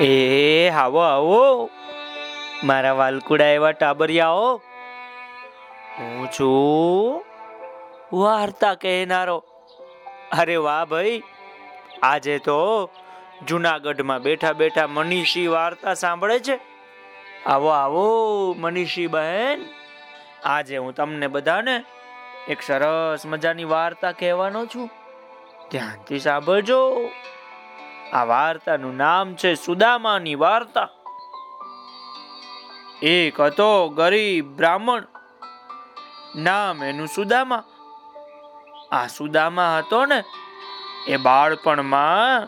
એ આવો આવો મારા વાલકુડા એવા ટાબરિયાઓ. હું છું વાર્તા કહેનારો. અરે વાહ ભાઈ, આજે તો જુનાગઢમાં બેઠા બેઠા મનીષી વાર્તા સાંભળે છે. આવો આવો, મનીષી બહેન. આજે હું તમને બધાને એક સરસ મજાની વાર્તા કહેવાનો છું. ધ્યાનથી સાંભળજો. આ વાર્તાનું નામ છે સુદામાની વાર્તા. એક હતો ગરીબ બ્રાહ્મણ. નામ એનું સુદામા. આ સુદામા હતો ને, એ બાળપણમાં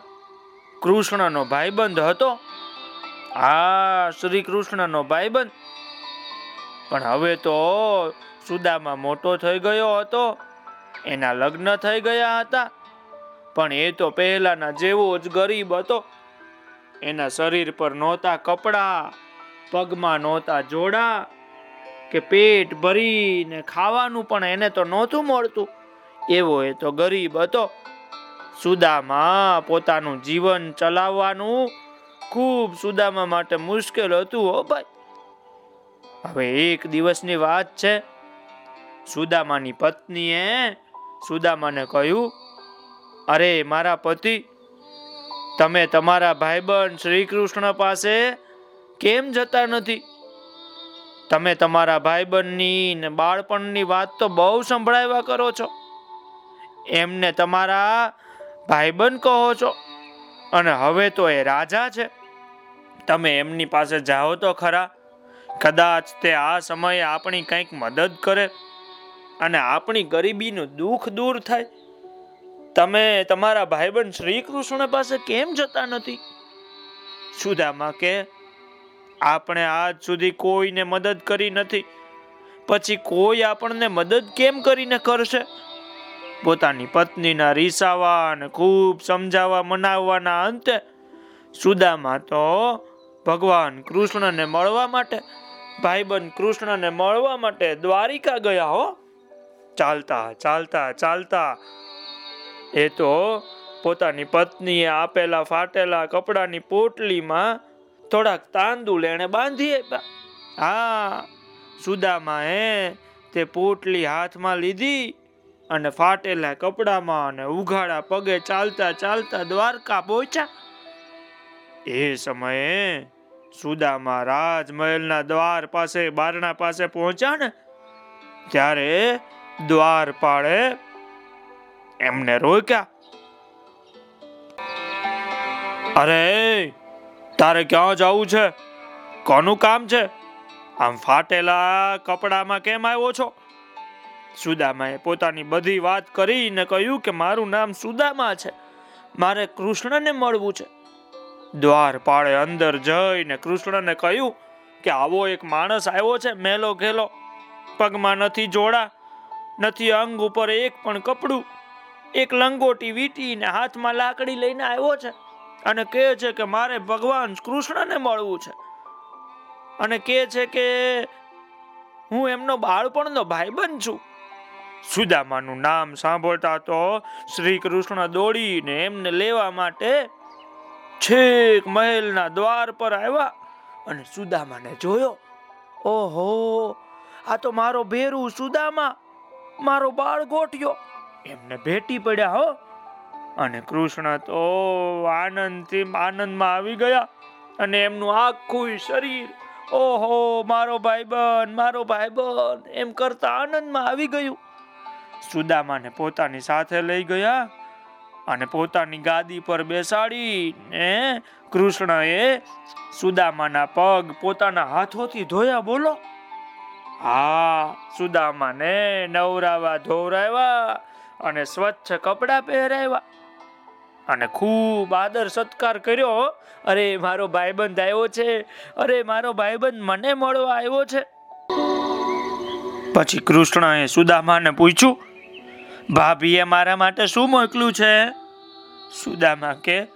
કૃષ્ણનો ભાઈબંધ હતો. આ શ્રી કૃષ્ણનો ભાઈબંધ. પણ હવે તો સુદામા મોટો થઈ ગયો હતો. એના લગ્ન થઈ ગયા હતા. પણ એ તો પહેલાના જેવો જ ગરીબ હતો. એના શરીર પર નહોતા કપડા, પગમાં નહોતા જોડા, કે પેટ ભરીને ખાવાનું પણ એને તો નહોતું મળતું. એવો એ તો ગરીબ હતો. સુદામા પોતાનું જીવન ચલાવવાનું ખૂબ સુદામા માટે મુશ્કેલ હતું હો ભાઈ. હવે એક દિવસની વાત છે. સુદામાની પત્નીએ સુદામાને કહ્યું અરે, મારા પતિ, તમે તમારા ભાઈબંધ શ્રી કૃષ્ણ પાસે કેમ જતા નથી? તમે તમારા ભાઈબંધની ને બાળપણની વાત તો બહુ સંભળાવ્યા કરો છો. એમને તમારા ભાઈબંધ કહો છો. અને હવે તો એ રાજા છે. તમે એમની પાસે જાઓ તો ખરા. કદાચ તે આ સમયે આપણી કંઈક મદદ કરે અને આપણી ગરીબીનું દુઃખ દૂર થાય. તમે તમારા ભાઈબંધ શ્રી કૃષ્ણ પાસે કેમ જતા નથી? સુદામા કે, આપણે આજ સુધી કોઈને મદદ કરી નથી. પછી કોઈ આપણને મદદ કેમ કરીને કરશે? પોતાની પત્નીના રીસાવા અને ખૂબ સમજાવવા મનાવવાના અંતે સુદામા તો ભગવાન કૃષ્ણને મળવા માટે, ભાઈબંધ કૃષ્ણને મળવા માટે દ્વારિકા ગયા હો. ચાલતા ચાલતા ચાલતા એ તો પોતાની પત્નીએ આપેલા ફાટેલા કપડાની પોટલીમાં થોડાક તાંદુલ એને બાંધી આપ્યા. હા, સુદામા એ તે પોટલી હાથમાં લીધી અને ફાટેલા કપડામાં અને ઉઘાડા પગે ચાલતા ચાલતા દ્વારકા પહોંચ્યા. એ સમયે સુદામા રાજમહેલના દ્વાર પાસે, બારણા પાસે પહોંચ્યા ને, ત્યારે દ્વારપાળે એમને રોક્યા. અરે, તારે ક્યાં જવું છે? કોનું કામ છે? આમ ફાટેલા કપડામાં કેમ આવ્યો છો? સુદામાએ પોતાની બધી વાત કરીને કહ્યું કે મારું નામ સુદામા છે. મારે કૃષ્ણને મળવું છે. દ્વારપાળે અંદર જઈને કૃષ્ણને કહ્યું કે આવો એક માણસ આવ્યો છે, મેલો ઘેલો. પગમાં નથી જોડા, નથી અંગ ઉપર એક પણ કપડું. એક લંગોટી વીટીને હાથમાં લાકડી લઈને આવ્યો છે અને કહે છે કે મારે ભગવાન કૃષ્ણને મળવું છે. અને કહે છે કે હું એમનો બાળપણનો ભાઈબંધ છું. સુદામાનું નામ સાંભળતા તો શ્રી કૃષ્ણ દોડીને એમને લેવા માટે છેક મહેલના દ્વાર પર આવ્યા અને સુદામાને જોયો. ઓહો, આ તો મારો ભેરું સુદામા, મારો બાળ ગોઠ્યો એમને ભેટી પડ્યા હો. અને કૃષ્ણ તો આનંદથી આનંદમાં આવી ગયા અને એમનું આખું શરીર, ઓહો, મારો ભાઈબંધ મારો ભાઈબંધ, એમ કરતા આનંદમાં આવી ગયું. સુદામાને પોતાની સાથે લઈ ગયા અને પોતાની ગાદી પર બેસાડીને કૃષ્ણએ સુદામાના પગ પોતાના હાથોથી ધોયા, બોલો. હા, સુદામાને નવરાવા ધોવરાવ્યા. અને સ્વચ્છ કપડા પહેરાવ્યા. અને ખૂબ આદર સત્કાર કર્યો અરે, મારો ભાઈબંધ આવ્યો છે. અરે, મારો ભાઈબંધ મને મળવા આવ્યો છે. પછી કૃષ્ણએ સુદામાને પૂછ્યું, ભાભીએ મારા માટે શું મોકલું છે? સુદામા કે,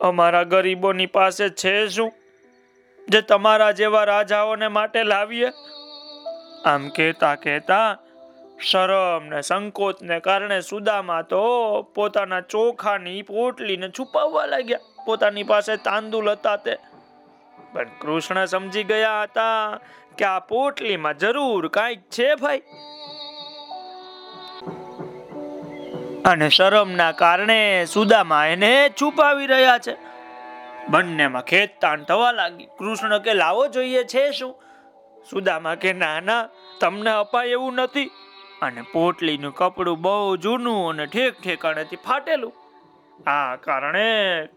અમારા ગરીબોની પાસે છે શું? જે તમારા જેવા રાજાઓને માટે લાવીએ? આમ કહેતા કહેતા શરમ ને સંકોચને કારણે સુદામા તો પોતાના ચોખાની પોટલીને છુપાવવા લાગ્યા. પોતાની પાસે તાંદુલ હતા તે. પણ કૃષ્ણ સમજી ગયા હતા કે આ પોટલીમાં જરૂર કાંઈક છે ભાઈ. અને શરમના કારણે સુદામા એને છુપાવી રહ્યા છે. બંનેમાં ખેતતાણ થવા લાગી. કૃષ્ણ કે, લાવો જોઈએ, છે શું? સુદામા કે, ના ના, તમને અપાય એવું નથી. અને પોટલીનું કપડું બહુ જૂનું અને ઠેક ઠેકાણેથી ફાટેલું. આ કારણે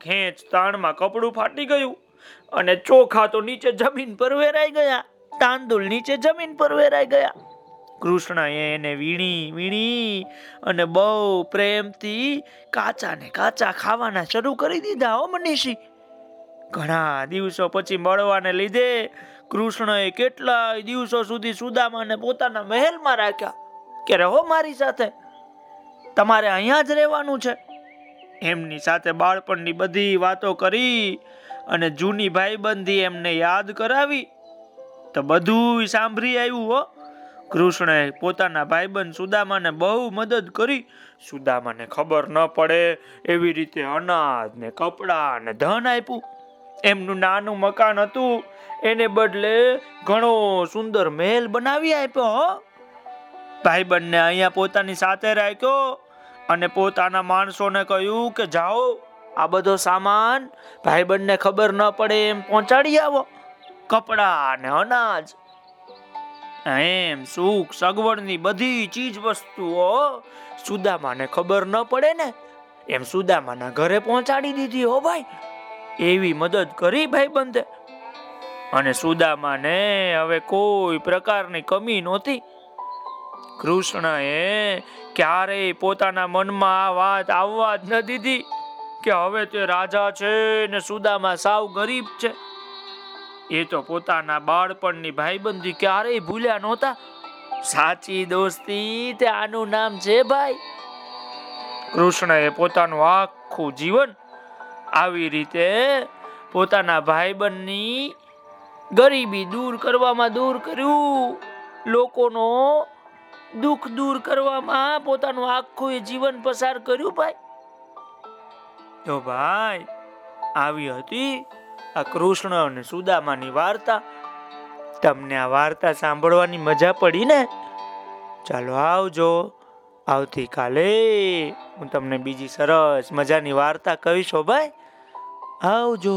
ખેંચ તાણમાં કપડું ફાટી ગયું અને ચોખા તો નીચે જમીન પર વેરાઈ ગયા તાંદુલ નીચે જમીન પર વેરાઈ ગયા. કૃષ્ણએ એને વીણી વીણી અને બહુ પ્રેમથી કાચા ને કાચા ખાવાના શરૂ કરી દીધા હો મનીષી. ઘણા દિવસો પછી મળવાને લીધે કૃષ્ણએ કેટલાય દિવસો સુધી સુદામાને પોતાના મહેલમાં રાખ્યા. કે રહો મારી સાથે? તમારે અહીંયા જ રહેવાનું છે. એમની સાથે બાળપણની બધી વાતો કરી અને જૂની ભાઈબંધી એમને યાદ કરાવી. તો બધું સાંભળી આવ્યું હો. કૃષ્ણએ પોતાના ભાઈબંધ સુદામાને બહુ મદદ કરી. સુદામાને ખબર ન પડે એવી રીતે અનાજ ને કપડાં ને ધન આપ્યું. એમનું નાનું મકાન હતું. એને બદલે ઘણો સુંદર મહેલ બનાવી આપ્યો હો. ભાઈબંધને અહીંયા પોતાની સાથે રાખ્યો અને પોતાના માણસોને કહ્યું કે જાઓ, આ બધો સામાન ભાઈબંધને ખબર ન પડે એમ પહોંચાડી આવો, કપડા ને અનાજ, એમ સુખ સગવડની બધી ચીજ વસ્તુઓ સુદામાને ખબર ન પડે ને, એમ સુદામાના ઘરે પહોંચાડી દીધી, હો ભાઈ, એવી મદદ કરી ભાઈબંધે. અને સુદામાને હવે કોઈ પ્રકારની કમી નહોતી. કૃષ્ણએ ક્યારેય પોતાના મનમાં આ વાત આવવા જ ન દીધી કે હવે તે રાજા છે ને સુદામા સાવ ગરીબ છે. એ તો પોતાના બાળપણની ભાઈબંધી ક્યારેય ભૂલ્યા નહોતા. સાચી દોસ્તી, તે આનું નામ છે ભાઈ. કૃષ્ણએ પોતાનું આખું જીવન આવી રીતે પોતાના ભાઈબંધની ગરીબી દૂર કરવામાં દૂર કર્યું. લોકોનો દુઃખ દૂર કરવામાં પોતાનું આખું જીવન પસાર કર્યું ભાઈ. તો ભાઈ, આવી હતી આ કૃષ્ણ અને સુદામાની વાર્તા. તમને આ વાર્તા સાંભળવાની મજા પડી ને? ચાલો આવજો. આવતીકાલે હું તમને બીજી સરસ મજાની વાર્તા કહીશો ભાઈ. આવજો.